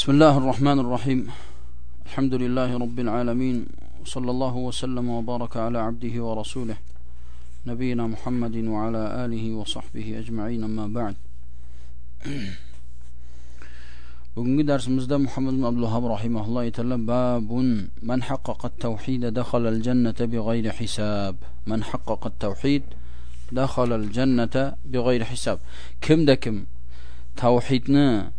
بسم الله الرحمن الرحيم. الحمد لله رب العالمين صلى الله وسلم وبارك على عبده ورسوله نبينا محمد وعلى آله وصحبه أجمعين أما بعد. بقى درس مزدى محمد بن عبد الوهاب رحمه الله يتلى باب من حقق التوحيد دخل الجنة بغير حساب من حقق التوحيد دخل الجنة بغير حساب كم دكم توحيدنا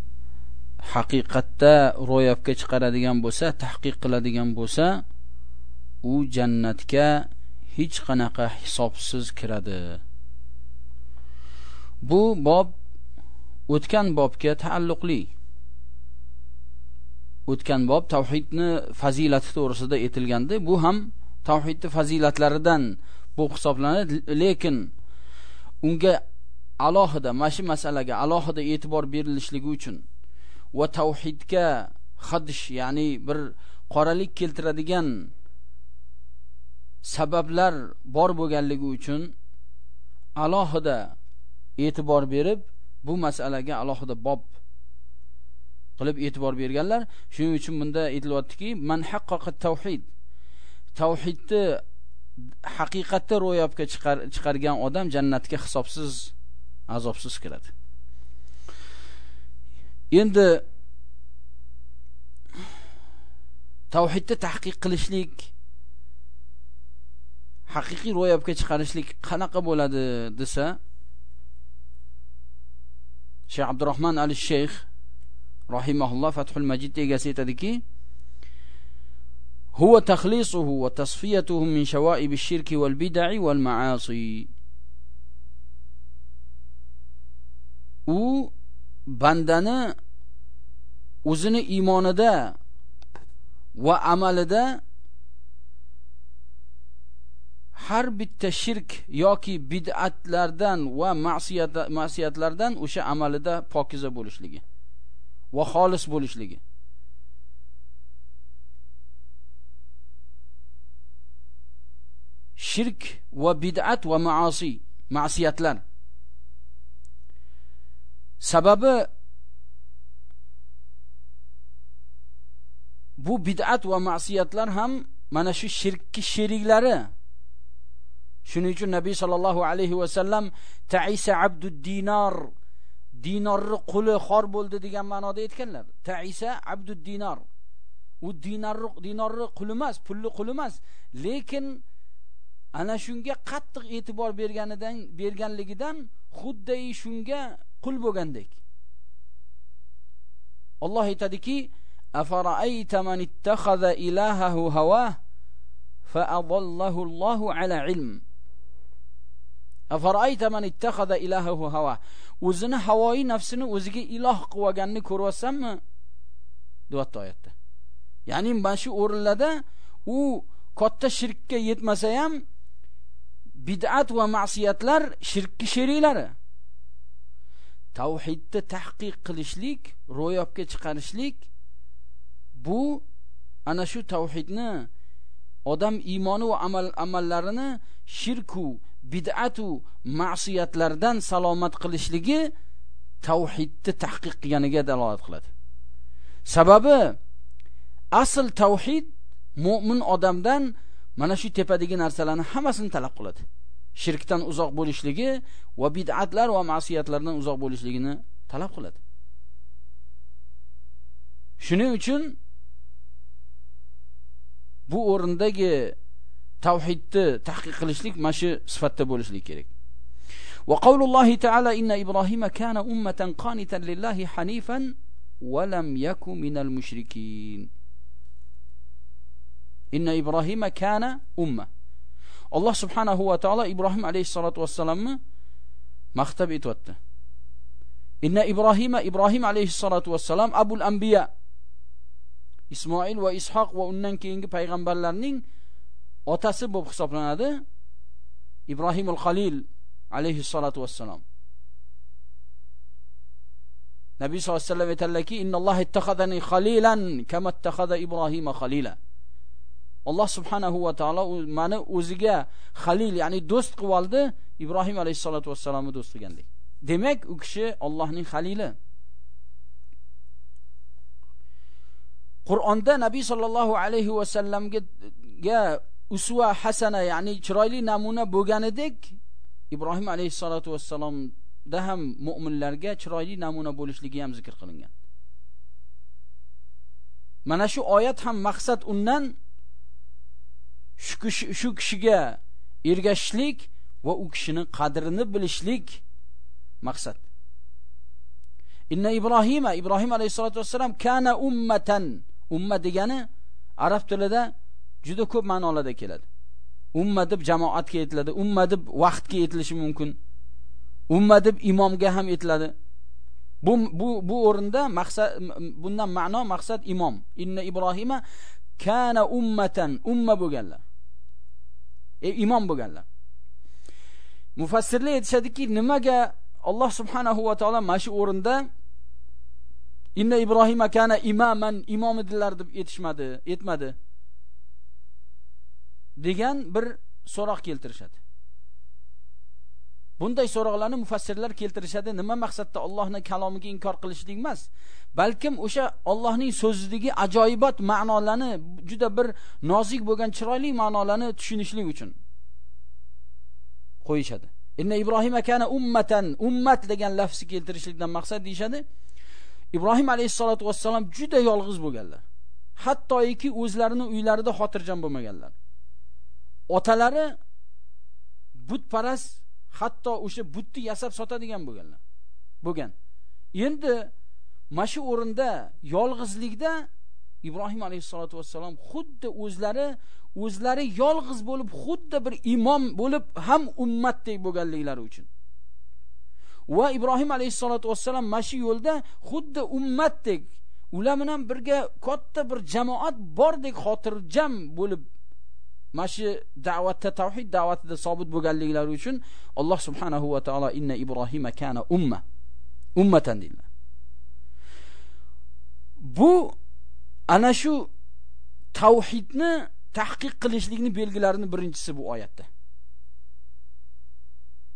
haqiqatda ro'yobga chiqaradigan bo'lsa tahqiq qiladigan bo'lsa u jannatga hech qanaqa hisobsiz kiradi. Bu bob o'tgan bobga taalluqli. O'tgan bob tavhidni fazilati to'g'risida aytilgandi. Bu ham tavhidni fazilatlaridan bu hisoblanadi lekin unga alohida mana shu masalaga alohida e'tibor berilishligi uchun va tavhidga hadish ya'ni bir qoralik keltiradigan sabablar bor bo'lganligi uchun alohida e'tibor berib bu masalaga alohida bob qilib e'tibor berganlar. Shuning uchun bunda aytilyaptiki man haqqaqa tavhid tavhidni haqiqatda ro'yobga chiqargan odam jannatga hisobsiz azobsiz kiradi. Endi tavhidni tahqiq qilishlik haqiqiy ro'yobga chiqarishlik qanaqa bo'ladi desa shayx abdurahmon ali shayx rahimahulloh fathul majid egasi aytadiki هو تخليصه وتصفيته من شوائب الشرك والبدع والمعاصي u bandani o'zini iymonida va amalida har bitta shirk yoki bid'atlardan va ma'siyatlardan o'sha amalida pokiza bo'lishligi va xolis bo'lishligi. Shirk va bid'at va maasi ma'siyatlar. Sababi bu bid'at va ma'siyatlar ham mana shu shirkki sheriklari shuning uchun nabiy sollallohu alayhi vasallam taisa abdud dinor dinorni quli xor bo'ldi degan ma'noda aytganlar. Taisa abdud dinor u dinorni dinorni quli emas pulli quli emas. Lekin ana shunga qattiq e'tibor berganidan berganligidan xuddi shunga qul bo'lgandek. Alloh aytadiki afara'ayta man ittakhadha ilahahu hawa fa adallahu Allahu ala ilm. Afara'ayta man ittakhadha ilahahu hawa? O'zini havoyi nafsini o'ziga iloh qilib olganini ko'ryapsanmi? Deyapti oyatda. Ya'ni mana shu o'rinlarda u katta shirkka yetmasa ham bid'at va ma'siyatlar shirkki sheriklari. Tavhidni tahqiq qilishlik ro'yobga chiqarishlik bu ana shu tavhidni odam iymoni va amal amallarini shirku bid'atu ma'siyatlardan salomat qilishligi tavhidni tahqiq qilganiga dalolat qiladi. Sababi asl tavhid mo'min odamdan mana shu tepadagi narsalarni hammasini talab qiladi. shirkdan uzoq bo'lishligi va bid'atlar va ma'siyatlardan uzoq bo'lishligini talab qiladi. Shuning uchun bu o'rindagi tavhidni tahqiq qilishlik mana shu sifatda bo'lishligi kerak. Va qaulullohi ta'ala inna ibrohima kana ummatan qanitan lillahi hanifan va lam yakun minal mushrikin. Inna ibrohima kana ummatan أمة الله سبحانه وتعالى إبراهيم عليه الصلاة والسلام مختب إتوت إن إبراهيم إبراهيم عليه الصلاة والسلام أبو الأنبياء إسماعيل وإسحاق وأنن كينج پیغمبرلرنين otasi bo'lib hisoblanadi ibrohimul halil alayhi salatu vassalom nabiy sallallohu alayhi vasallam aytadilarki innalloha ittakhadani khalilan kama ittakhada ibrohima khalila alloh subhanahu va taolo meni o'ziga xalil, ya'ni do'st qilib oldi ibrohim alayhisolatu vassalomni do'st qilgandek demak u kishi Allohning xalili. qur'onda nabiy sallallohu alayhi va sallamga usva hasana ya'ni chiroyli namuna bo'lganidek ibrohim alayhissalotu vassalomda ham mu'minlarga chiroyli namuna bo'lishligi ham zikr qilingan mana shu oyat ham maqsad undan shu kishiga ergashishlik va u kishini qadrini bilishlik maqsad. Inna ibrohima ibrohim alayhissalotu vassalam kana ummatan. Umma degani arab tilida juda ko'p ma'nolarda keladi. Umma deb jamoatga aytiladi umma deb vaqtga aytilishi mumkin umma deb imomga ham aytiladi bu bu bu o'rinda maqsad bundan ma'no maqsad imom. Inna ibrohima kana ummatan umma bo'lganlar. E, imom bo'lganlar. Mufassirlar aytishadiki nimaga Alloh subhanahu va taolo mana shu o'rinda inna ibrohima kana imaman imom edilar deb aytishmadi aytmadi degan bir so'roq keltirishadi. Bunday so'roqlarni mufassirlar keltirishadi. Nima maqsadda Allohning kalomiga inkor qilishlik emas? Balkim o'sha Allohning so'zidagi ajoyibot ma'nolarni juda bir nozik bo'lgan chiroyli ma'nolarni tushunishlik uchun qo'yishadi. Inna ibrohim kana ummatan ummat degan lafzni keltirishlikdan maqsad deyishadi. Ibrohim alayhissalotu vasallam juda yolg'iz bo'lganlar. Hattoiki o'zlarini uylarida xotirjam bo'lmaganlar. Otalari butparast hatto o'sha butni yasab sotadigan bo'lganlar. Bo'lgan. Endi mana shu o'rinda yolg'izlikda ibrohim alayhissalotu vassalom xuddi o'zlari o'zlari yolg'iz bo'lib xuddi bir imom bo'lib ham ummatdek bo'lganliklari uchun. Va ibrohim alayhissalotu vassalom mana shu yo'lda xuddi ummatdek ular bilan birga katta bir jamoat bordek xotirjam bo'lib mana shu da'vatda tavhid da'vatida sobit bo'lganliklari uchun Alloh subhanahu va taolo inna ibrohima kana umma. Ummatan deydilar bu ana shu tavhidni tahqiq qilishlikni belgilarini birinchisi bu oyatda.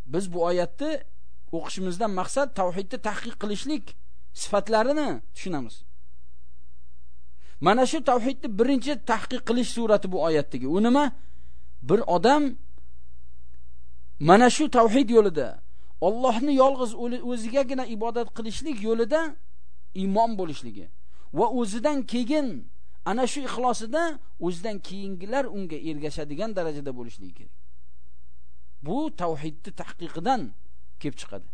Biz bu oyatni o'qishimizdan maqsad tavhidni tahqiq qilishlik sifatlarini tushunamiz. Mana shu tavhidni birinchi tahqiq qilish surati bu oyatdagi. U nima? Bir odam mana shu tavhid yo'lida Allohni yolg'iz o'zigagina ibodat qilishlik yo'lida imom bo'lishligi va o'zidan keyin ana shu ixlosida o'zidan keyingilar unga ergashadigan darajada bo'lishligi kerak. Bu tavhidni tahqiqidan kelib chiqadi.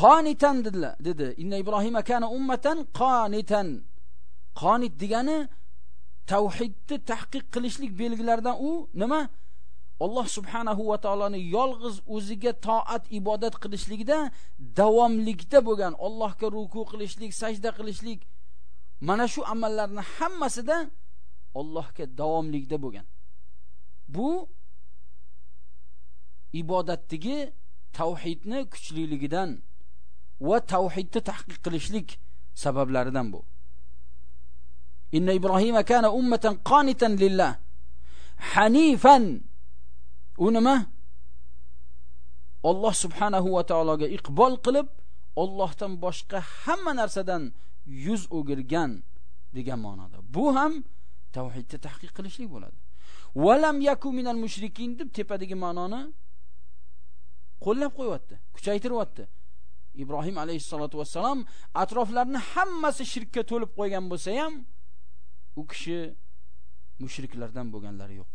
Qonitan dedilar dedi. Inna ibrohima kana ummatan qonitan qonit degani tavhidni tahqiq qilishlik belgilaridan u nima Alloh subhanahu va taoloni yolg'iz o'ziga toat ibodat qilishlikda davomlikda bo'lgan Allohga ruku qilishlik, sajda qilishlik mana shu amallarni hammasida Allohga davomlikda bo'lgan. Bu ibodatdagi tavhidni kuchliligidan va tavhidni tahqiq qilishlik sabablaridan bu. Inna Ibrohima kana ummatan qanitan lillah. Hanifan. U nima? Alloh subhanahu va taologa iqbol qilib Allohdan boshqa hamma narsadan yuz o'girgan degan ma'noda. Bu ham tavhidni tahqiq qilishlik bo'ladi. Valam yaku minal mushrikin deb tepadagi ma'noni qo'llab qo'yyapti kuchaytiryapti. Ibrohim alayhissalotu vassalom atroflarini hammasi shirkka to'lib qo'ygan bo'lsa ham u kishi mushriklardan bo'lganlari yo'q.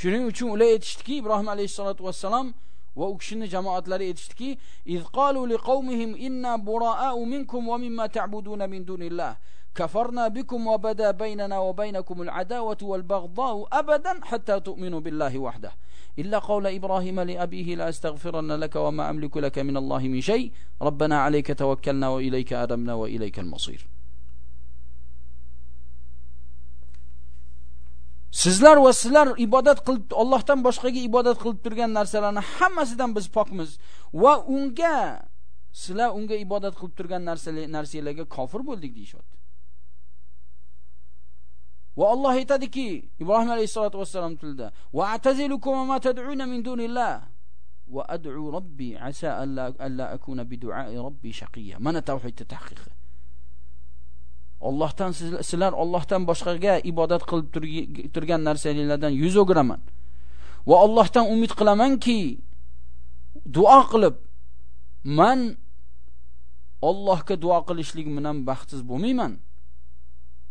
Shuning uchun ular aytishdiki ibrohim alayhissalotu vassalom va u kishini jamoatlari aytishdiki iz qalu liqaumihim inna bura'a'u minkum wa mimma ta'buduna min dunillah كفرنا بكم وبدا بيننا وبينكم العداوة والبغضاء أبدا حتى تؤمنوا بالله وحده إلا قول إبراهيم لأبيه لا أستغفرن لك وما أملك لك من الله من شيء ربنا عليك توكلنا وإليك أدمنا وإليك المصير Sizlar va sizlar ibodat qilib Allohdan boshqaga ibodat qilib turgan narsalarni hammasidan biz pokmiz va unga sizlar unga ibodat qilib turgan narsalarga kofir bo'ldik deyshotdi. Va Alloh aytadiki, Ibrohim alayhisolatu vasallam tilda: "Va atazilukum ma tad'una min dunillah va ad'u robbi asa alla alla akuna bi du'a'i robbi shaqiyya." Mana tavhidni tahqiqi. Allohdan sizlar Allohdan boshqaga ibodat qilib turgan narsalardan yuz o'giraman. Va Allohdan umid qilamanki duo qilib man Allohga duo qilishlik bilan baxtsiz bo'lmayman.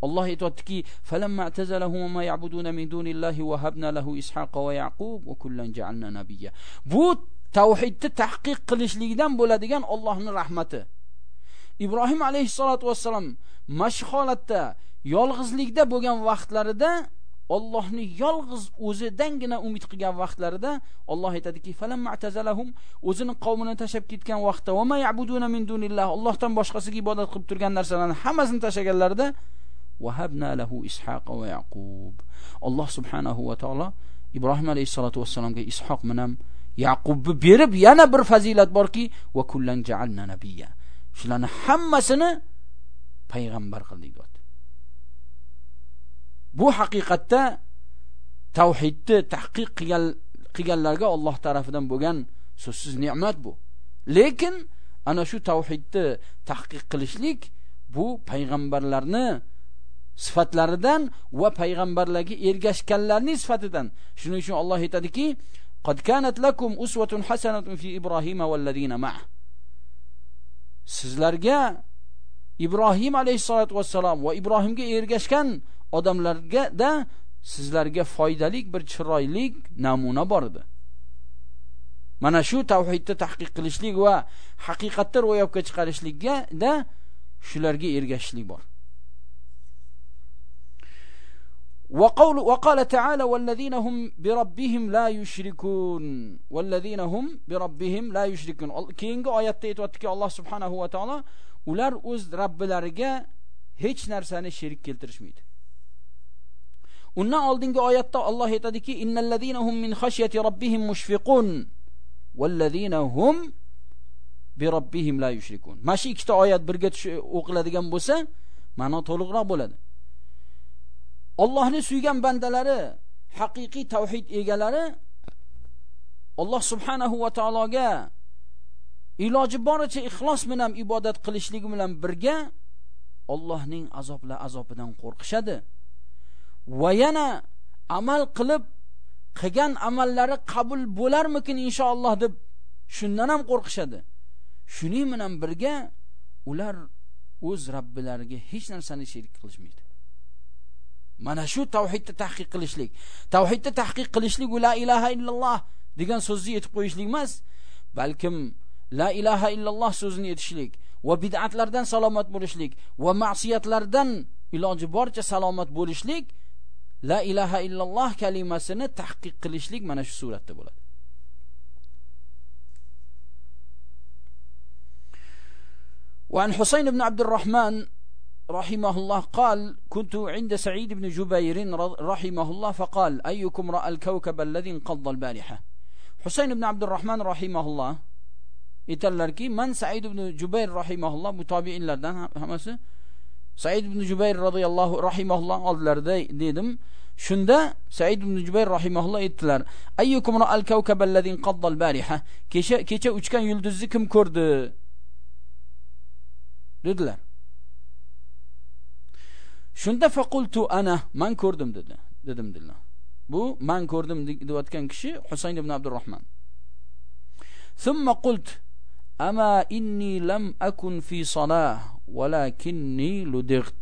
Allah aytadiki, falamma atazalahum ma ya'buduna min dunillahi wa habna lahu ishaqa va yaqub va kullan ja'alna nabiyya. Bu tauhidni tahqiq qilishlikdan bo'ladigan Allohning rahmati. Ibrohim alayhissolatu vassalam mashq holatda yolg'izlikda bo'lgan vaqtlarida Allohni yolg'iz o'zidangina umid qilgan vaqtlarida Alloh aytadiki falammatazalahum o'zining qavmini tashab ketgan vaqtda va ya'buduna min dunillah Allohdan boshqasiga ibodat qilib turgan narsalarni hammasini tashaganlarida vahabna lahu ishaqa va yaqub Alloh subhanahu va taolo Ibrohim alayhisolatu vasallamga Ishoq minam Yaqubni berib yana bir fazilat borki va kullan ja'alna nabiyya shularni hammasini payg'ambar qildik deyapti bu haqiqatda tavhidni tahqiq qilgan qilganlarga Alloh tarafidan bo'lgan so'zsiz ne'mat bu. Lekin ana shu tavhidni tahqiq qilishlik bu payg'ambarlarni sifatlaridan va payg'ambarlarga ergashganlarning sifatidan. Shuning uchun Alloh aytadiki qad kanat lakum uswatun hasanatun fi ibrohima valladina ma'ah sizlarga ibrohim alayhissalatu vassalom va ibrohimga ergashgan odamlarga da sizlarga foydali bir chiroyli namuna bor edi. Mana shu tavhidni tahqiq qilishlik va haqiqatni ro'yobga chiqarishlikka da shularga ergashishlik bor. وقول وقال تعالى والذين هم بربهم لا يشركون والذين هم بربهم لا يشركون keyingi oyatda aytayotdiki Alloh subhanahu va taolo ular o'z robbilariga hech narsani sherik keltirishmaydi undan oldingi oyatda Alloh aytadiki innallazina hum min khashyati robbihim mushfiqun wallazina hum bi robbihim la yushrikun mana shu ikkita oyat birga o'qiladigan bo'lsa ma'no to'liqroq bo'ladi Allohni suygan bandalari haqiqiy tavhid egalari Alloh subhanahu va taologa iloji boricha ixlos bilan ibodat qilishligi bilan birga Allohning azobla azobidan qo'rqishadi. Va yana amal qilib qilgan amallari qabul bo'larmikin inshaalloh deb shundan ham qo'rqishadi. Shuning bilan birga ular o'z Rabbilariga hech narsani sherik qilishmaydi. mana shu tavhidni tahqiq qilishlik tavhidni tahqiq qilishlik la ilaha illalloh degan so'zni aytib qo'yishlik emas balkim la ilaha illalloh so'zini aytishlik va bid'atlardan salomat bo'lishlik va ma'siyatlardan iloji boricha salomat bo'lishlik la ilaha illalloh kalimasini tahqiq qilishlik mana shu suratda bo'ladi وعن حسين بن عبد الرحمن رحمه الله قال كنت عند سعيد بن جبير رحمه الله فقال أيكم رأى الكوكب الذي انقض البارحة حسين بن عبد الرحمن رحمه الله aytadilarki man said ibn jubayr rahimaulloh bu tobiinlardan hammasi said ibn jubayr roziyallohu rahimaulloh oldilarida dedim shunda said ibn jubayr rahimaulloh aytdilar ayyukum ra'al kawkaba allazi qadda al-bariha kecha kecha uchgan yulduzni kim ko'rdi dedilar Shunda faqultu ana man ko'rdim dedi. Dedim dedilar bu man ko'rdim deyotgan kishi husayn ibn abdurahmon summa qult ama inni lam akun fi salah walakinni ludight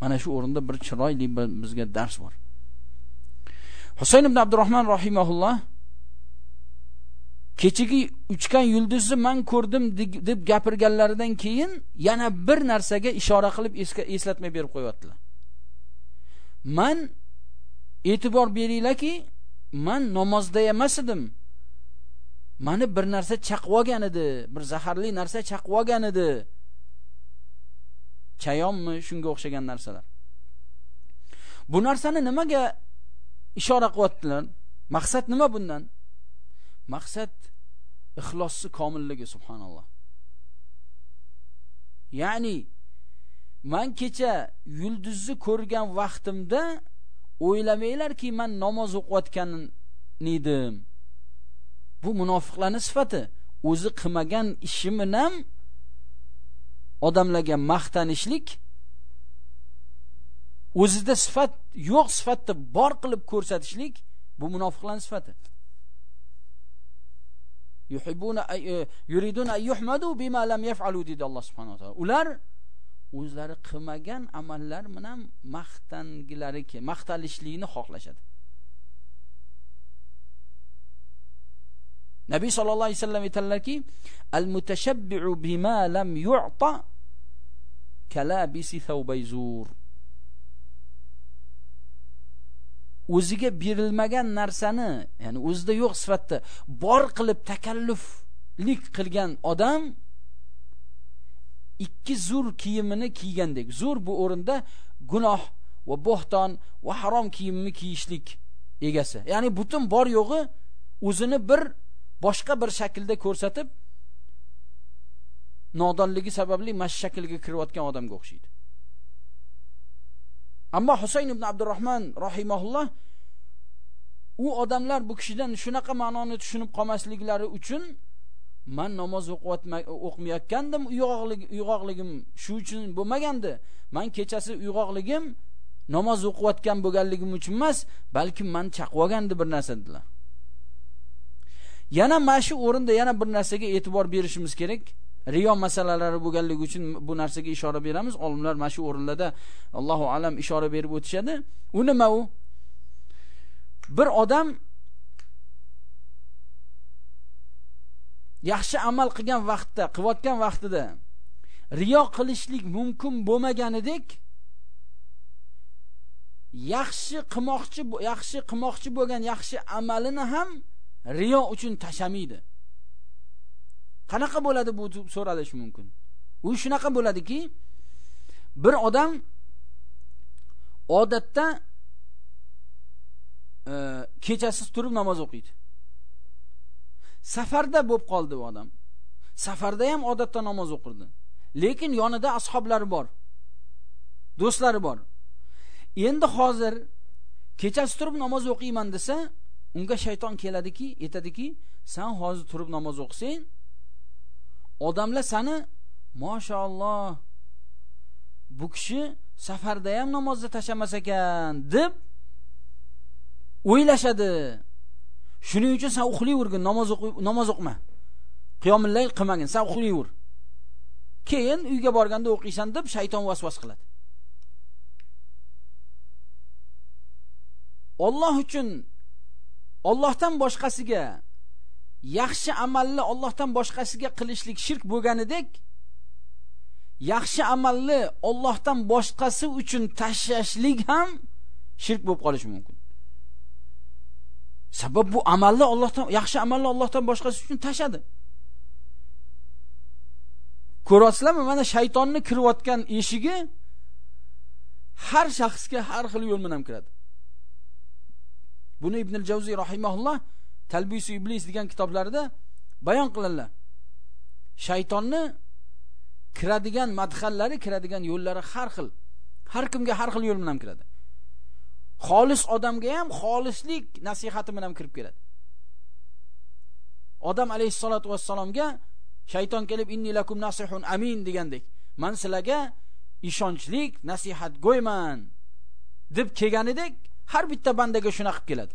mana shu o'rinda bir chiroyli bizga dars bor. Husayn ibn abdurahmon rahimahulloh kechagi uchgan yulduzni man ko'rdim deb gapirganlaridan keyin yana bir narsaga ishora qilib eslatma berib qo'yaptilar man e'tibor beringlarki man namozda emas edim. Mani bir narsa chaqib olgan edi bir zaharli narsa chaqib olgan edi. Chayonmi shunga o'xshagan narsalar. Bu narsani nimaga ishora qilyaptilar? Maqsad nima bundan? Maqsad ixlosni komilligi subhanalloh. Ya'ni man kecha yulduzni ko'rgan vaqtimda o'ylamanglarki man namoz o'qiyotgan edim bu munofiqlarning sifati. O'zi qilmagan ishi bilan odamlarga maqtanishlik o'zida sifat yo'q sifatni bor qilib ko'rsatishlik bu munofiqlarning sifati. Yuhibbuna e, yuriduna ay yuhmadu bima lam yaf'alu dedi Alloh subhanahu va taolo ular o'zlari qilmagan amallar bilan maqtangilari maqtalishlikni xohlashadi Nabiy sallallohu alayhi vasallam aytadilarki al mutashabbi'u bima lam yu'ta kalabisi thawbayzur o'ziga berilmagan narsani ya'ni o'zida yo'q sifatda bor qilib takalluflik qilgan odam ikki zur kiyimini kiygandek. Zur bu o'rinda gunoh va bo'xton va harom kiyimni kiyishlik egasi. Ya'ni butun bor yo'g'i o'zini bir boshqa bir shaklda ko'rsatib nodonligi sababli mash shaklga kirayotgan odamga o'xshaydi. Ammo husayn ibn Abdurrahman rahimahulloh u odamlar bu kishidan shunaqa ma'noni tushunib qolmasliklari uchun man namoz o'qimayotgandim uyg'oqligim shu uchun bo'lmagandi. Man kechasi uyg'oqligim namoz o'qiyotgan bo'lganligim uchun emas balkim man chaqib olgandi bir narsa dedilar. Yana mana shu o'rinda yana bir narsaga e'tibor berishimiz kerak. Riyo masalalari bo'lganligi uchun bu narsaga ishora beramiz. Olimlar mana shu o'rinlarda Allohu alam ishora berib o'tishadi. U nima u? Bir odam yaxshi amal qilgan vaqtda qilayotgan vaqtida riyo qilishlik mumkin bo'lmaganidek yaxshi qilmoqchi yaxshi qilmoqchi bo'lgan yaxshi amalini ham riyo uchun tashamaydi qanaqa bo'ladi bu so'ralish mumkin? U shunaqa bo'ladiki bir odam odatda e, kechasi turib namoz o'qiydi. Safarda bo'lib qoldi u odam. Safarda ham odatda namoz o'qirdi. Lekin yonida ashoblari bor do'stlari bor. Endi hozir kechasi turib namoz o'qiyman desa unga shayton keladiki aytadiki san hozir turib namoz o'qisang odamlar sani mashaalloh bu kishi safarda ham namozni tashlamas ekan deb o'ylashadi. Shuning uchun san uxlayvergin namoz namoz o'qima. Qiyomillayl qilmagin san uxlayver. Keyin uyga borganda o'qiysan deb shayton vasvas qiladi. Alloh uchun Allohdan boshqasiga yaxshi amalni Allohdan boshqasiga qilishlik shirk bo'lganidek yaxshi amalni Allohdan boshqasi uchun tashlashlik ham shirk bo'lib qolishi mumkin. Sabab bu amalni Allohdan yaxshi amalni Allohdan boshqasi uchun tashadi. Ko'rasizlarmi, Mana shaytonni kirayotgan eshigi har shaxsga har xil yo'l bilan kiradi. Buni Ibn al-Jawziy rahimahulloh talbisi iblis degan kitoblarida bayon qiladilar. Shaytonni kiradigan madhallari, kiradigan yo'llari har xil. Har kimga har xil yo'l bilan kiradi. Xolis odamga ham xolislik nasihati bilan kirib keladi. Odam alayhissalotu vassalomga shayton kelib inni lakum nasihun amin degandek, men sizlarga ishonchlik nasihatgo'yman deb kelganidek har bitta bandaga shuna qilib keladi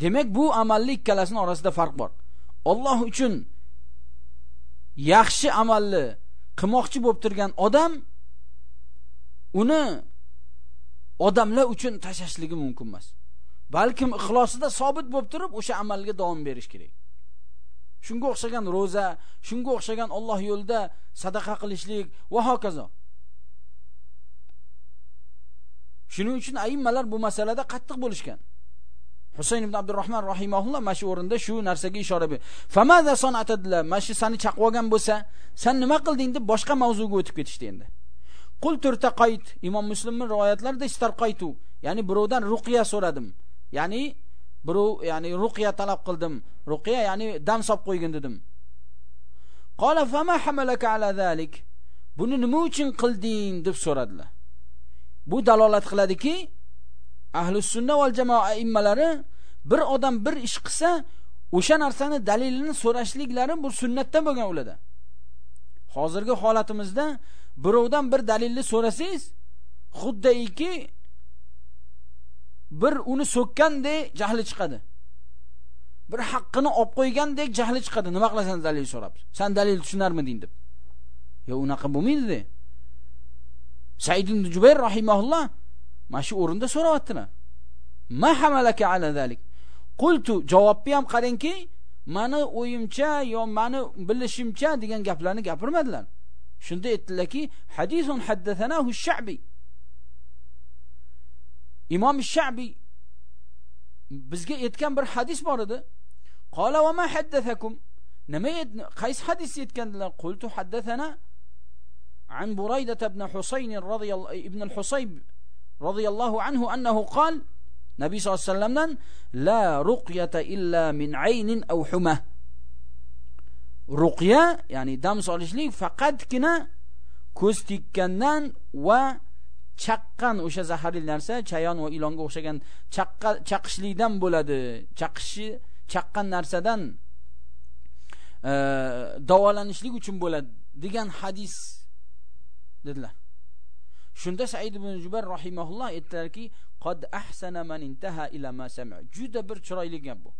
demak bu amalli ikkalasining orasida farq bor. Alloh uchun yaxshi amalni qilmoqchi bo'lib turgan odam uni odamlar uchun tashashligi mumkin emas. Balkim ixlosida sobit bo'lib turib o'sha amalga davom berish kerak. Shunga o'xshagan roza shunga o'xshagan Alloh yo'lida sadaqa qilishlik va hokazo. Shuning uchun ayimmalar bu masalada qattiq bo'lishgan. Husayn ibn Abdurrahman rahimahulloh mana shu o'rinda shu narsaga ishora berdi. Famada sanatadla, mana shu seni chaqib olgan bo'lsa, sen nima qilding deb boshqa mavzuga o'tib ketishdi endi. Qul turtaqayt, Imom Muslimning rivoyatlarida istarqaytu, ya'ni birovdan ruqya so'radim. Ya'ni birov, ya'ni ruqya talab qildim. Ruqya ya'ni dam solib qo'ygin dedim. Qala fama hamalaka ala zalik? Buni nima uchun qilding deb so'radilar. Bu dalolat qiladiki, ahli sunna val jamoa immalari bir odam bir ish qilsa, o'sha narsani dalilini so'rashliklari bu sunnatdan bo'lgan ularda. Hozirgi holatimizda birovdan bir dalilni so'rasangiz xuddiki bir uni so'kkandek jahli chiqadi. Bir haqqini olib qo'ygandek jahli chiqadi. Nima qilasan dalil so'rab san dalil tushunarmiding deb. Yo unaqa bo'lmaydi said ibn jubayr rahimahulloh mana shu o'rinda so'rayaptilar ma hamalaka ala zalik. Qultu javobni ham qarangki mani o'yimcha yo mani bilishimcha degan gaplarni gapirmadilar. Shunda aytdilarki hadisun haddathanahu shabi. Imom shabi bizga aytgan bir hadis bor edi. Qola va ma haddathakum? Nima qaysi hadis aytgandilar? Qultu haddathana an burayda ibn husayn radhiyallohu ibn al-husayb radiyallahu anhu annahu qol Nabiy sollallohu alayhi vasallamdan la ruqyata illa min aynin aw huma. Ruqya, ya'ni dam solishlik faqatgina ko'z tikkandan va chaqqan o'sha zaharli narsa, chayon va ilonga o'xshagan chaqqa chaqishlikdan bo'ladi. Chaqishi chaqqan narsadan e, davolanishlik uchun bo'ladi degan hadis dedilar. Shunda said ibn jubayr rahimahulloh aytdilarki qad ahsana man intaha ila ma sami'a. Juda bir chiroyli gap bu.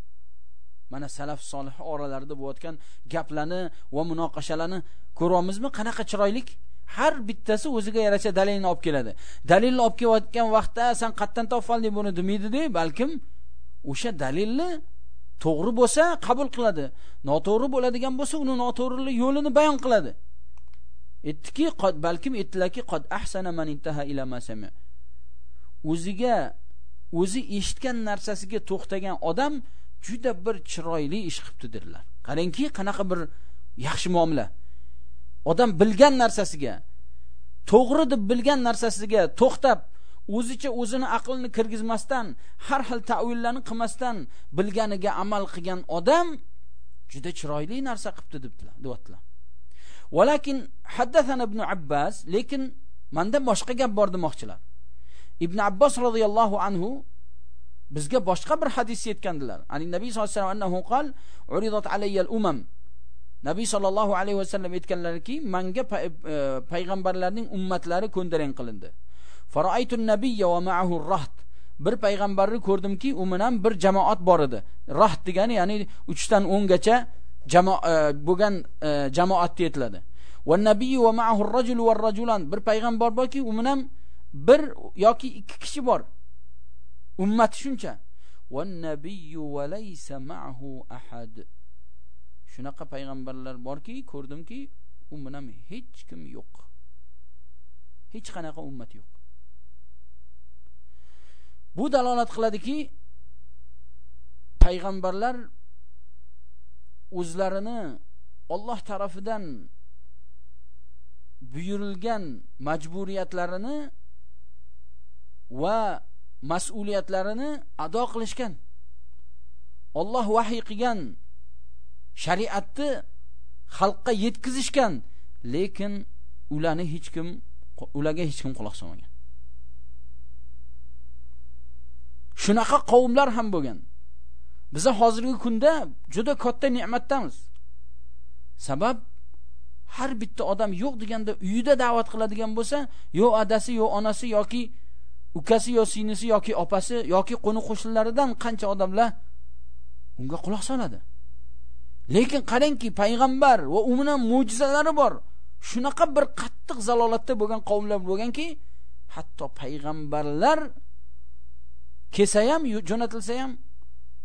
Mana salaf solih oralarida bo'layotgan gaplarni va munoqashalarni ko'ryapmizmi? Qanaqa chiroylik? Har bittasi o'ziga yarasha dalilni olib keladi. Dalilni olib kelayotgan vaqtda sen qattan topfalding buni demaydida balkim o'sha dalilni to'g'ri bo'lsa qabul qiladi noto'g'ri bo'ladigan bo'lsa uni noto'g'rilik yo'lini bayon qiladi. Aytdiki balkim aytdilarki qad ahsana man intaha ila ma sami. O'ziga o'zi eshitgan narsasiga to'xtagan odam juda bir chiroyli ish qilibdi dedilar qarangki qanaqa bir yaxshi muomala. Odam bilgan narsasiga to'g'ri deb bilgan narsasiga to'xtab o'zicha o'zini aqlini kirgizmasdan har xil tavillarni qilmasdan bilganiga amal qilgan odam juda chiroyli narsa qilibdi debdilar deyaptilar Walakin haddathana ibn Abbas, lekin menda boshqa gap bor demoqchilar. Ibn Abbos radhiyallohu anhu bizga boshqa bir hadis yetgandilar. Ani Nabiy sollallohu alayhi vasallam annahu qol, "Uridat alayya al-umam." Nabiy sollallohu alayhi vasallam aytganlarki, menga e, payg'ambarlarning ummatlari ko'ndalang qilindi. Fara'aytu an-nabiyya wa ma'ahu ar-raht. Bir payg'ambarni ko'rdimki, u bilan bir jamoat bor edi. Raht degani, ya'ni 3 dan 10 gacha E, bo'lgan e, jamoatni aytiladi va nabiy va ma'ahu ar-rajul va ar-rajulan bir payg'ambar borki u bilan bir yoki ikki kishi bor. Ummat shuncha. Va nabiy va laysa ma'ahu ahad. Shunaqa payg'ambarlar borki ko'rdimki u bilan hech kim yo'q. Hech qanaqa ummat yo'q. Bu dalolat qiladiki payg'ambarlar o'zlarini Alloh tarafidan buyurilgan majburiyatlarini va mas'uliyatlarini ado qilishgan. Alloh vahiy qilgan shariatni xalqqa yetkazishgan, lekin ularni hech kim ularga hech kim quloq solmagan. Shunaqa qavmlar ham bo'lgan. Biz hozirgi kunda juda katta ne'matdamiz. Sabab har bitta odam yo'q deganda uyida da'vat qiladigan bo'lsa, yo adasi, yo onasi yoki ukasi, yo sinisi yoki opasi yoki qo'ni qo'shnilaridan qancha odamlar unga quloq soladi. Lekin qarangki, payg'ambar va umuman mo'jizalari bor. Shunaqa bir qattiq zalolatda bo'lgan qavmlar bo'lganki, hatto payg'ambarlar kelsa ham, jo'natilsa ham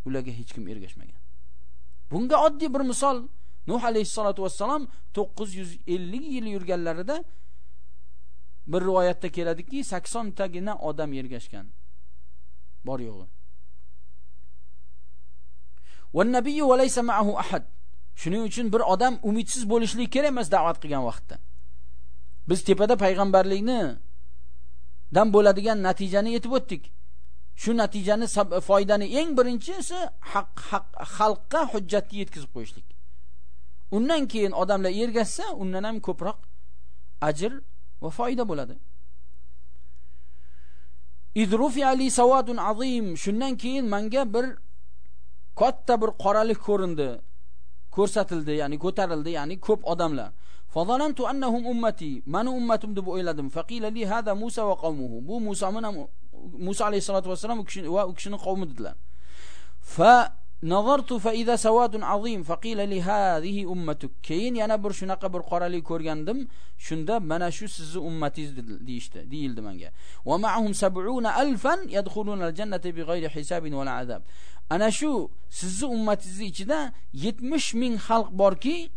ularga hech kim ergashmagan. Bunga oddiy bir misol. Nuh alayhissalotu vasallam 950 yil yurganlarida bir rivoyatda keladiki 80 tagina odam ergashgan. Bor yo'g'i. Va nabiyyu va laysa ma'ahu ahad. Shuning uchun bir odam umidsiz bo'lishlik kerak emas da'vat qilgan vaqtda. Biz tepada payg'ambarlikni dan bo'ladigan natijani yetib o'tdik. shu natijani foydani eng birinchisi haq xalqqa hujjatni yetkazib qo'yishlik. Undan keyin odamlar ergashsa undan ham ko'proq ajr va foyda bo'ladi. Idrufi ali sawadun azim shundan keyin menga bir katta bir qoralik ko'rindi ko'rsatildi ya'ni ko'tarildi ya'ni ko'p odamlar. Fazanantu annahum ummati mani ummatim deb o'yladim. Faqila li hada musa va qavmuhu. Bu musa Musa alayhisolatu vasallam u kishini va u kishining qavmi dedilar. Fa nazartu fa idha sawadun azim fa qila li hadhihi ummatuk. Keyin yana bir shunaqa bir qoralik ko'rgandim. Shunda mana shu sizning ummatingiz deyishdi, deyildi menga. Va ma'hum 70000 yadkhuluna al-jannata bighayri hisabin va azab. Ana shu sizning ummatingiz ichida 70 ming xalq borki,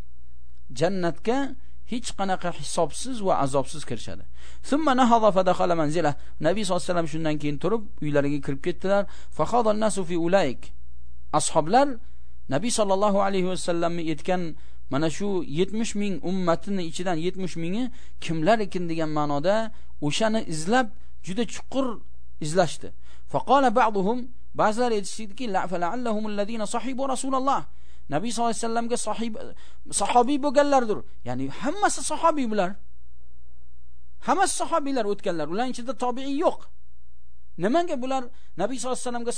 jannatga hech qanaqa hisobsiz va azobsiz kirishadi. Summa nahada fa dakhala manzila. Nabiy sollallohu alayhi vasallam shundan keyin turib uylariga kirib ketdilar. Fa an-nasu fi ulaik. Ashoblar nabiy sollallohu alayhi vasallamni aytgan mana shu 70 ming ummatini ichidan 70 mingi kimlar ekan degan ma'noda o'shani izlab juda chuqur izlashdi. Faqala ba'dhum ba'zilar aytishdiki la'allahum alladhina sahibu rasululloh. Nabiy sollallohu alayhi vasallamga sahib sahobiy bo'lganlardir. Ya'ni hammasi sahobiy bular. Hammasi sahobiylar o'tganlar. Ularning ichida tobiiy yo'q. Nimaga bular nabiy sollallohu alayhi vasallamga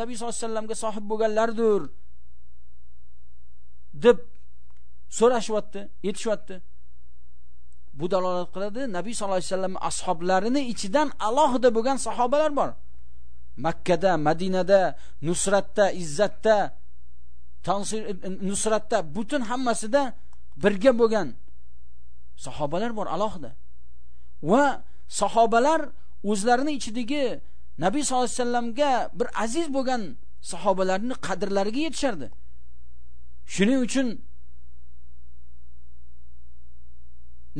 nabiy sollallohu alayhi vasallamga sohib bo'lganlardir? Deb so'rashyapti aytishyapti bu dalolat qiladi. Nabiy sollallohu alayhi vasallam ashoblarini ichidan alohida bo'lgan sahobalar bor. Makkada madinada nusratda izzatda tansir nusratda butun hammasida birga bo'lgan sahobalar bor alohida. Va sahobalar o'zlarini ichidagi nabiy sollallohu alayhi vasallamga bir aziz bo'lgan sahobalarni qadrlariga yetishardi. Shuning uchun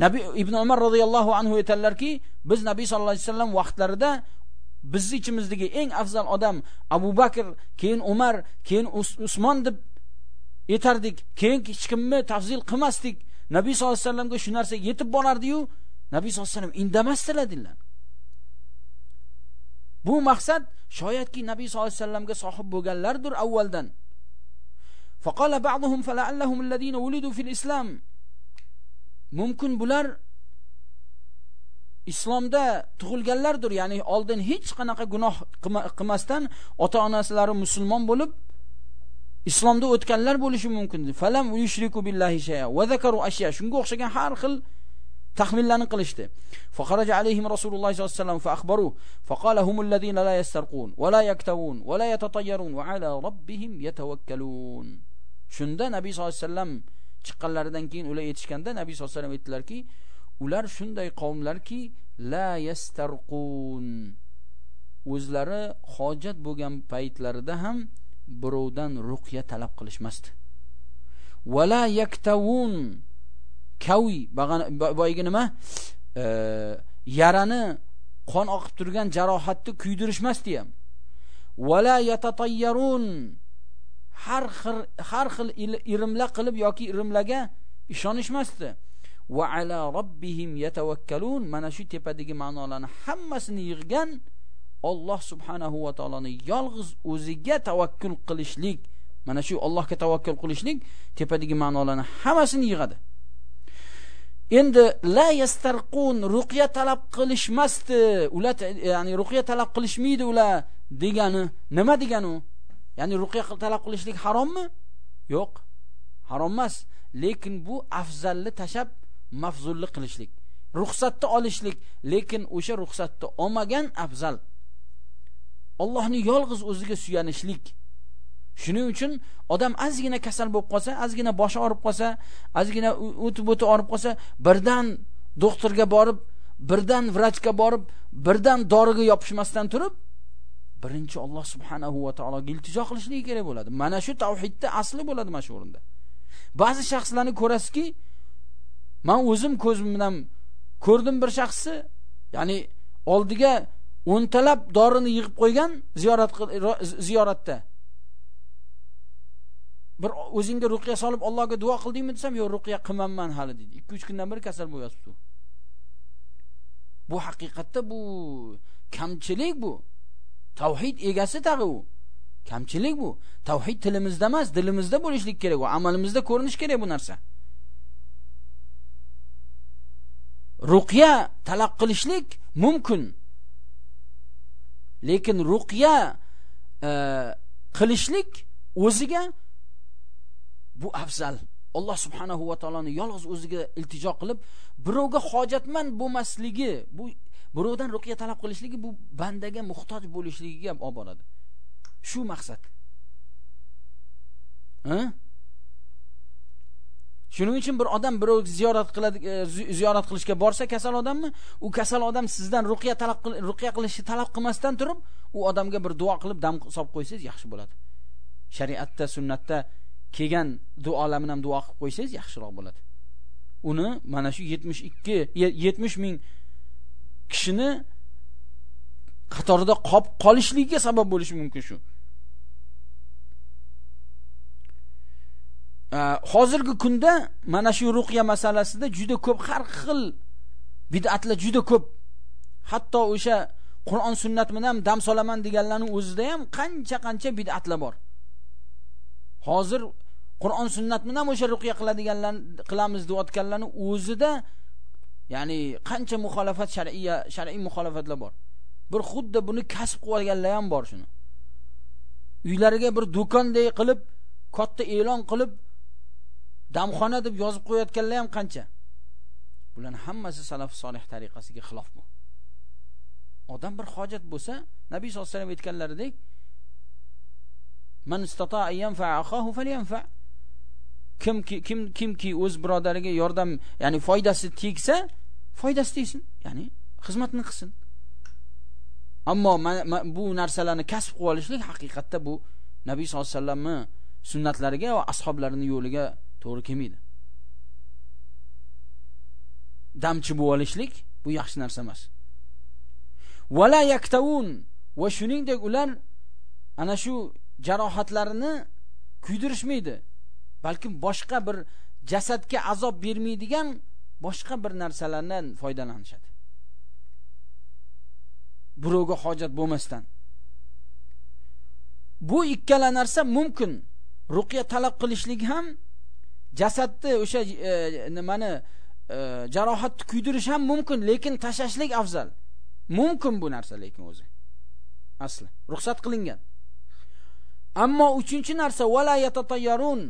nabiy ibn umar radhiyallohu anhu aytadilarki biz nabiy sollallohu alayhi vasallam vaqtlarida bizni ichimizdagi eng afzal odam abu bakr keyin umar keyin usmon deb yetardik. Keyin hech kimni tafzil qilmasdik. Nabiy sollallohu alayhi vasallamga shu narsa yetib borardi-yu nabiy sollallohu alayhi vasallam indamasdilar dedilar bu maqsad shoyatki nabiy sollallohu alayhi vasallamga sohib bo'lganlardir avvaldan. Faqala ba'dhum fala'allahum alladhina ulidu fil islam. Mumkin bular islomda tug'ilganlardir ya'ni oldin hech qanaqa gunoh qilmasdan ota onasilari musulmon bo'lib islomda o'tganlar bo'lishi mumkin falam yushriku billahi shay'a va zakaru ashya shunga o'xshagan har xil taxminlarni qilishdi فخرج عليهم رسول الله صلى الله عليه وسلم فأخبروه فقال هم الذين لا يسترقون ولا يكتوون ولا يتطيرون وعلى ربهم يتوكلون shunda nabiy sollallohu alayhi vasallam chiqqanlaridan keyin ular yetishganda nabiy sollallohu alayhi vasallam aytdilarki ular shunday qavmlarki la yastarqun o'zlari hojat bo'lgan paytlarida ham birovdan ruqya talab qilishmasdi. Vala yaktavun kavi boyagi nima? E, yarani qon oqib turgan jarohatni kuydirishmasdi ham. Vala yatatayyarun har xil har xil irimla qilib yoki irimlaga ishonishmasdi. Va ala robbihim yatavakkalun mana shu tepadagi ma'nolarni hammasini yig'gan Alloh subhanahu va taoloni yolg'iz o'ziga tavakkul qilishlik mana shu Allohga tavakkul qilishlik tepadagi ma'nolarni hammasini yig'adi. Endi la yastarqun ruqya talab qilishmasdi ular ya'ni ruqya talab qilishmaydi ular degani nima degani u ya'ni ruqya talab qilishlik harommi? Yo'q harom emas. Lekin bu afzalni tashab mafzulli qilishlik ruxsatni olishlik. Lekin o'sha ruxsatni olmagan afzal. Allohni yolg'iz o'ziga suyanishlik. Shuning uchun odam ozgina kasal bo'lib qolsa ozgina boshi og'rib qolsa ozgina o'tib o'ti og'rib qolsa birdan doktorga borib birdan vrachga borib birdan doriga yopishmasdan turib birinchi Alloh subhanahu va taologa iltijo qilishligi kerak bo'ladi. Mana shu tavhidda asli bo'ladi mana shu o'rinda. Ba'zi shaxslarni ko'rasizki men o'zim ko'zim bilan ko'rdim bir shaxsni ya'ni oldiga o'ntalab dorini yig'ib qo'ygan ziyorat ziyoratda. Bir o'zingga ruqya solib Allohga duo qildingmi desam yo'q ruqya qilmanman hali deydi. 2-3 kundan beri kasal bo'lyapti bu haqiqatda bu kamchilik bu. Tavhid egasi tag'i u. Kamchilik bu. Tavhid tilimizda emas dilimizda bo'lishlik kerak u. Amalimizda ko'rinish kerak bu narsa. Ruqya talab qilishlik mumkin. Lekin ruqya e, qilishlik o'ziga bu afzal. Alloh subhanahu va taoloni yolg'iz o'ziga iltijo qilib birovga hojatmand bo'lmasligi bu birovdan ruqya talab qilishligi bu bandaga muhtoj bo'lishligiga olib boradi shu maqsad. Ha shuning uchun bir odam birov ziyorat qiladi e, ziyorat qilishga borsa kasal odammi? U kasal odam sizdan ruqya talab ruqya qilishni talab qilmasdan turib u odamga bir duo qilib dam solib qo'ysangiz yaxshi bo'ladi. Shariatda sunnatda kelgan duolarni ham duo qilib qo'ysangiz yaxshiroq bo'ladi. Uni mana shu 72 70 ming kishini qatorida qolib qolishligiga sabab bo'lishi mumkin shu. Hozirgi kunda mana shu ruqya masalasida juda ko'p har xil bid'atlar juda ko'p. Hatto o'sha Qur'on sunnat bilan dam solaman deganlarning o'zida ham qancha qancha bid'atlar bor. Hozir Qur'on sunnat bilan o'sha ruqya qiladiganlar qilamiz deyotganlarning o'zida ya'ni qancha muxolafat shar'iyya shar'iy muxolafatlar bor. Bir xuddi buni kasb qilib olganlar ham bor shuni. Uylariga bir do'konday qilib katta e'lon qilib damxona deb yozib qo'yayotganlar ham qancha? Bularning hammasi salaf solih tariqasiga xilof bu. Odam bir hojat bo'lsa nabiy sollallohu alayhi vasallam aytganlaridek man istata'a yanfa akhahu falyanfa. Kimki kim kimki o'z birodariga yordam ya'ni foydasi tegsa foydasi tegsin ya'ni xizmatini qilsin. Ammo bu narsalarni kasb qilib olishlik haqiqatda bu nabiy sollallohu alayhi vasallamni sunnatlariga va ashablarining yo'liga to'g'ri kelmaydi. Damchi bo'lib olishlik bu yaxshi narsa emas. Vala yaktavun. Va shuningdek ular ana shu jarohatlarini kuydirishmaydi balkim boshqa bir jasadga azob bermaydigan boshqa bir narsalardan foydalanishadi. Birovga hojat bo'lmasdan. Bu ikkala narsa mumkin. Ruqya talab qilishlik ham jasadni o'sha e, nimani e, jarohatni kuydirish ham mumkin lekin tashlashlik afzal. Mumkin bu narsa lekin o'zi. Asli ruxsat qilingan. Ammo uchinchi narsa vala yatatayyarun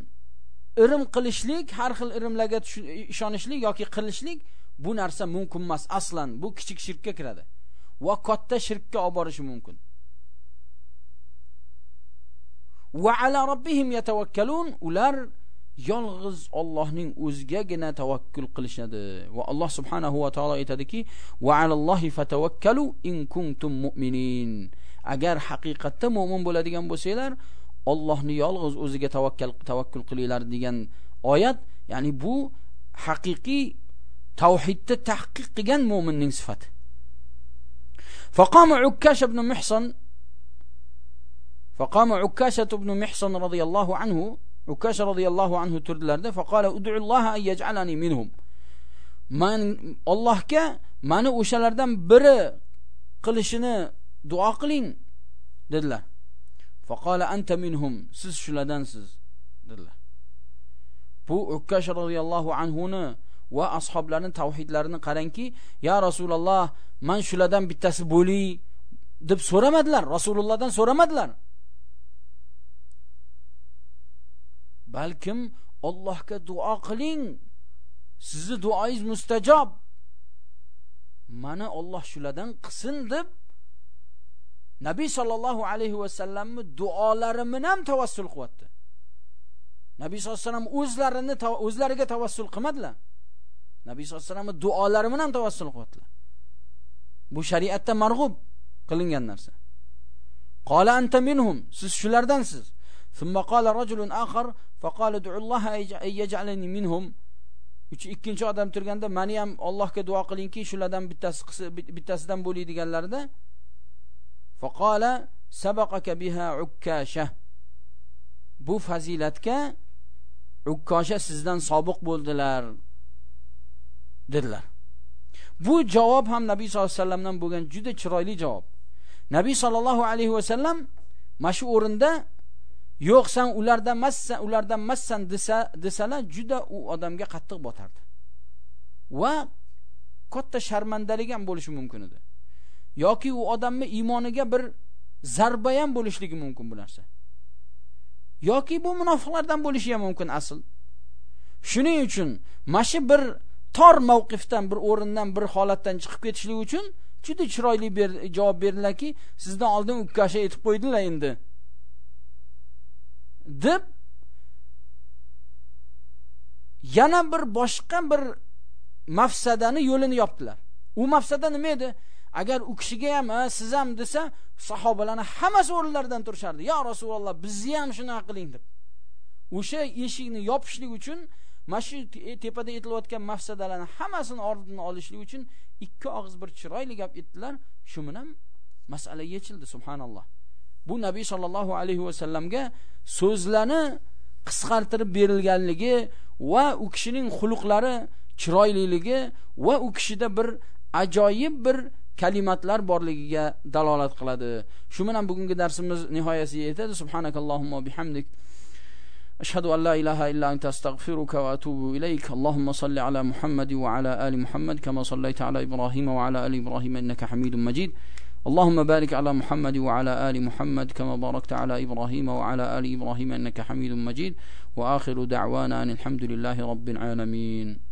irim qilishlik har xil irimlarga ishonishlik yoki qilishlik bu narsa mumkin emas aslan. Bu kichik shirkka kiradi. Va katta shirkka olib borishi mumkin. Va ala robbihim yatavakkalun ular yolg'iz Allohning o'zigagina tavakkul qilishadi va Alloh subhanahu va taolo aytadiki va alallohi fatawakkalu in kuntum mu'minin agar haqiqatda mu'min bo'ladigan bo'lsanglar Allohni yolg'iz o'ziga tavakkal tavakkul qilinglar degan oyat ya'ni bu haqiqiy tavhidni tahqiq qilgan mu'minning sifati فقام عكاش بن محصن فقام عكاشة بن محصن رضي الله عنه Ukash roziyallohu anhu turdilarda faqala ud'ulloha an yaj'alani minhum. Man Allohga mani o'shalardan biri qilishini duo qiling dedilar. Faqala anta minhum siz shulardansiz dedilar. Bu ukasha anhu ni va ashablarining tavhidlarini qarangki ya rasululloh man shulardan bittasi bo'li deb so'ramadilar rasulullohdan so'ramadilar. Balkim Allohga duo qiling sizni duoingiz mustajob mana Alloh shulardan qilsin deb Nabiy sallallohu alayhi va sallamni duolari bilan tavassul qilyapti. Nabiy sallallohu alayhi vasallam o'zlarini o'zlariga tavassul qilmadilar. Nabiy sallallohu alayhi vasallam duolari bilan tavassul qilyaptilar. Bu shariatda marg'ub qilingan narsa. Qala anta minhum, siz shulardansiz. ثم قال رجل آخر فقال ادعوا الله أن يجعلني منهم ikkinchi odam turganda meni ham Allohga duo qilingki shulardan bittasi bittasidan bo'ling deganlarida faqala sabaqaka biha ukkasha bu fazilatga ukkosha sizdan sobiq bo'ldilar dedilar bu javob ham nabiy sollallohu alayhi vasallamdan bo'lgan juda chiroyli javob nabiy sollallohu alayhi vasallam mana shu o'rinda yo'q san ulardan emassan ulardan emassan desa desalar juda u odamga qattiq botardi. Va katta sharmandalik ham bo'lishi mumkin edi. Yoki u odamni iymoniga bir zarba ham bo'lishligi mumkin bu narsa. Yoki bu munofiqlardan bo'lishi ham mumkin asl. Shuning uchun mana shu bir tor mavqifdan bir o'rindan bir holatdan chiqib ketishlik uchun juda chiroyli ber, javob berdilarki sizdan oldin ukkasha aytib qo'ydilar endi. Deb yana bir boshqa bir mafsadani yo'lini yopdilar. U mafsada nima edi? Agar u kishiga ham siz ham desa sahobalarni hammasi o'rinlaridan turishardi. Yo rasululloh bizni ham shunaqa qiling deb. O'sha eshikni yopishlik uchun mana shu tepada aytilayotgan mafsadalarni hammasini oldini olishlik uchun ikki og'iz bir chiroyli gap aytdilar shu bilan masala yechildi subhanalloh. bu nabiy sollallohu alayhi vasallamga so'zlarni qisqartirib berilganligi va u kishining xuluqlari chiroyliligi va u kishida bir ajoyib bir kalimatlar borligiga dalolat qiladi shu bilan bugungi darsimiz nihoyasiga yetadi subhanakallohumma bihamdik أشهد أن لا إله إلا أنت أستغفرك وأتوب إليك اللهم صل على محمد وعلى آل محمد كما صليت على إبراهيم وعلى آل إبراهيم إنك حميد مجيد اللهم بارك على محمد وعلى آل محمد كما باركت على إبراهيم وعلى آل إبراهيم إنك حميد مجيد. وآخر دعوانا أن الحمد لله رب العالمين.